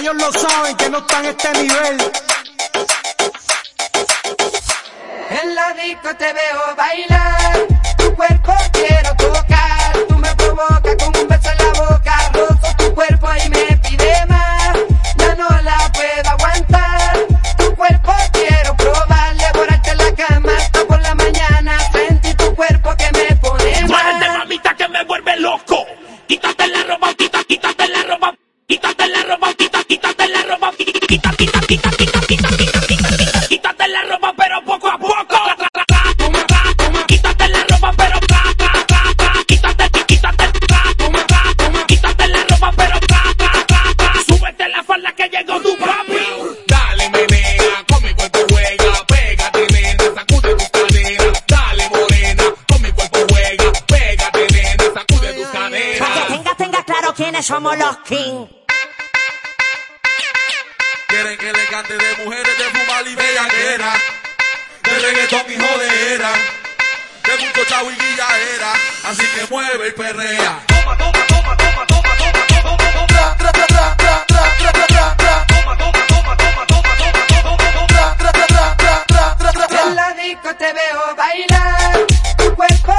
Ellos lo saben que no están a este nivel. En la disco te veo bailar, tu cuerpo quiero Quítate la ropa, pero poco a poco. Quítate la ropa, pero tra, tra, tra, tra. Quítate, quítate, tra, tra. Quítate la ropa, pero tra, tra, tra, tra. Súbete la falda que llegó tu papi. Dale menea, con mi cuerpo juega, pégate nena, sacude tus caderas, dale morena, con mi cuerpo juega, pégate nena, sacude tus Para que tengas, tengas claro quiénes somos los King. Quieren que le cante de mujeres, de fumar y bellaquera, de reggaetón y jodera, de mucho chavo y guillaera. Así que mueve y perrea. Toma, toma, toma, toma, toma, toma, toma, toma, tra, tra, tra, tra, tra, tra, tra, tra. Toma, toma, toma, toma, toma, toma, toma, toma, tra, tra, tra, tra, tra, tra, tra, tra. En la disco te veo bailar, cuerpo